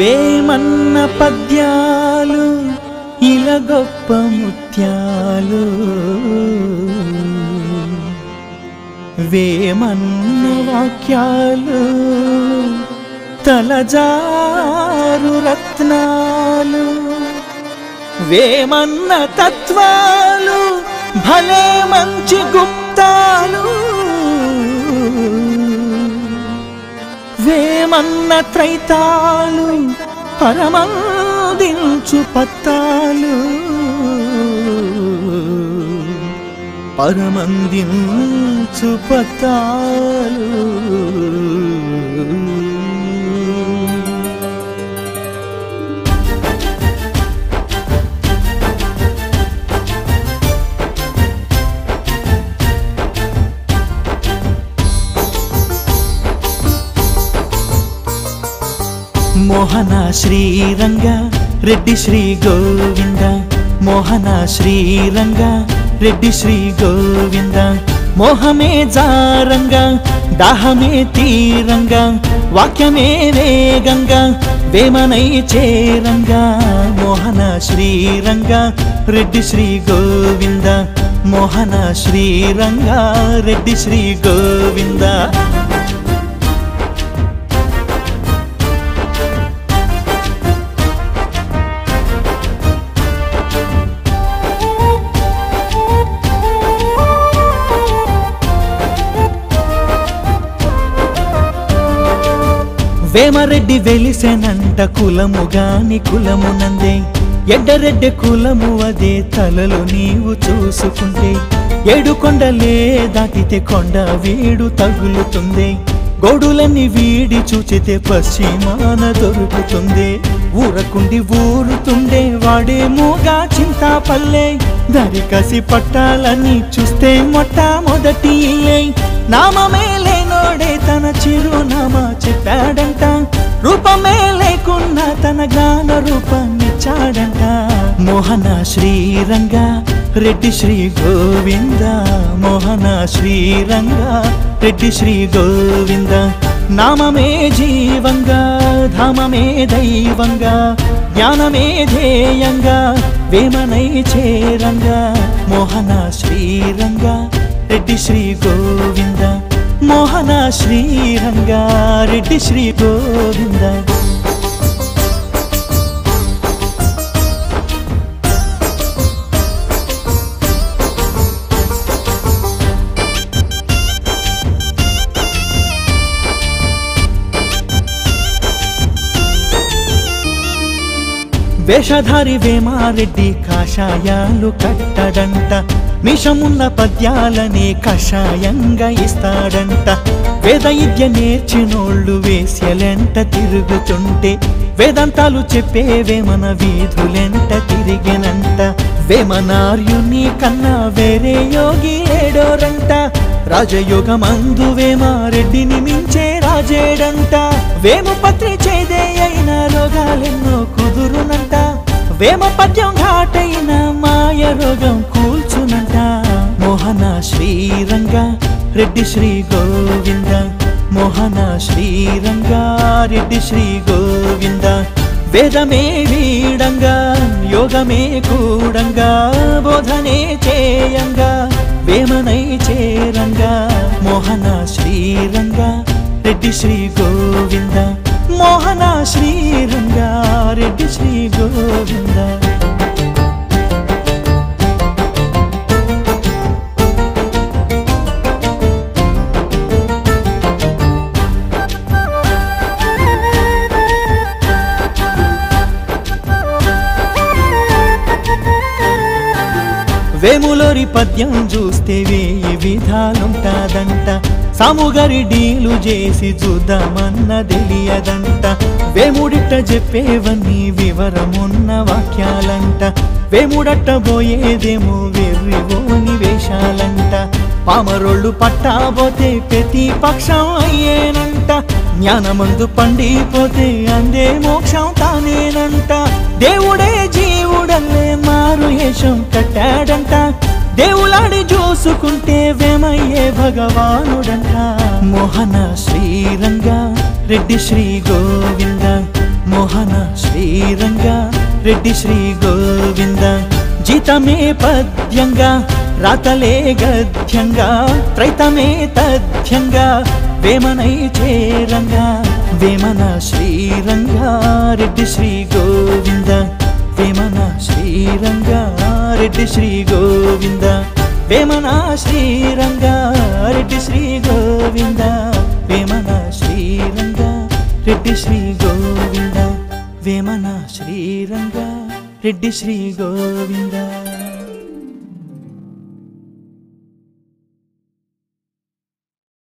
వేమన్న పద్యాలు ఇలా గొప్ప ముత్యాలు. వేమన్న వాక్యాలు తలజారు రత్నాలు. వేమన్న తత్వాలు భలే మంచి గుప్తాలు. వేమన్న త్రైతాలు పరమందించు పత్తాలు పరమందించు పత్తాలు మోహన శ్రీరంగ రెడ్డి శ్రీ గోవింద. మోహన శ్రీరంగ రెడ్డి శ్రీ గోవింద. మోహమే జారంగ దాహమే తీరంగ. వాక్యమే వేగంగ వేమనై చేరంగ. మోహన శ్రీరంగ రెడ్డి శ్రీ గోవింద. మోహన శ్రీరంగ రెడ్డి శ్రీ గోవింద. వేమరెడ్డి వెలిసెనంట కులము గాని కులమునందే ఎడ్డరెడ్డి కులము అదే తలలో నీవు చూసుకుంటే. ఏడు కొండలే దాటితే కొండ వీడు తగులుతుంది. గోడులన్నీ వీడి చూచితే పశ్చిమాన దొరుకుతుంది. ఊరకుండి ఊరుతుండే వాడేమోగా చింతాపల్లె. దరి కసి పట్టాలని చూస్తే మొట్టమొదటి ఇల్లే నామమే లేనోడే తన చిరునామా చెప్పాడంట. రూపమే లేకున్నా తన జ్ఞాన రూపమిచ్చాడంట మోహన శ్రీరంగ రెడ్డి శ్రీ గోవింద. మోహన శ్రీరంగ రెడ్డి శ్రీ గోవింద. నామమే జీవంగా ధామమే దైవంగా జ్ఞానమే ధ్యేయంగా వేమనై చేరంగా మోహన శ్రీరంగ రెడ్డి శ్రీ గోవింద మోహన శ్రీరంగ రెడ్డి శ్రీ గోవింద. వేషధారి వేమారెడ్డి కాషాయాలు కట్టడంట. మిషమున్న పద్యాలనే కషాయంగా ఇస్తాడంట. వేదయిద్య నేర్చినోళ్ళు వేశ్యలెంట తిరుగుతుంటే వేదాంతాలు చెప్పే వేమన వీధులెంట తిరిగినంట. వేమనార్యుని కన్నా వేరే యోగి ఏడోరంట. రాజయోగమందు వేమారెడ్డిని మించే రాజేడంట. వేమ పత్రి చేదే అయిన రోగ ప్రేమ పద్యం ఘాటైన మాయ రోగం కూల్చునంట. మోహన శ్రీరంగ రెడ్డి శ్రీ గోవింద. మోహన శ్రీరంగ రెడ్డి శ్రీ గోవింద. వేదమే వీడంగా యోగమే కూడంగా. బోధనే చేయంగా వేమనై చేరంగా. మోహన శ్రీరంగ రెడ్డి శ్రీ వేములోరి పద్యం చూస్తే వేయి విధాలుంటాదంట సాముగారి డీలు చేసి చూద్దామన్న తెలియదంట. వేముడిట్ట చెప్పేవన్నీ వివరమున్న వాక్యాలంట. వేముడట్ట పోయేదేమో వెర్రివోని వేషాలంట పామరోళ్ళు పట్టాబోతే ప్రతి పక్షం అయ్యేనంట. జ్ఞానమందు పండిపోతే అందే మోక్షం తానేనంట. మారు కట్టాడంట. దేవులాడి చూసుకుంటే వేమయ్యే భగవానుడంట. మోహన శ్రీరంగ రెడ్డి శ్రీ గోవింద. మోహన శ్రీరంగ రెడ్డి శ్రీ గోవింద. జీతమే పద్యంగా రాతలే గద్యంగా. త్రైతమే తథ్యంగా వేమనై చేరంగా. వేమన శ్రీరంగ రెడ్డి శ్రీ గోవింద. వేమన శ్రీరంగా రెడ్డి శ్రీ గోవింద. వేమనా శ్రీరంగ రెడ్డి శ్రీ గోవింద. వేమనా శ్రీరంగ రెడ్డి శ్రీ గోవింద. వేమనా శ్రీరంగ రెడ్డి శ్రీ గోవిందా.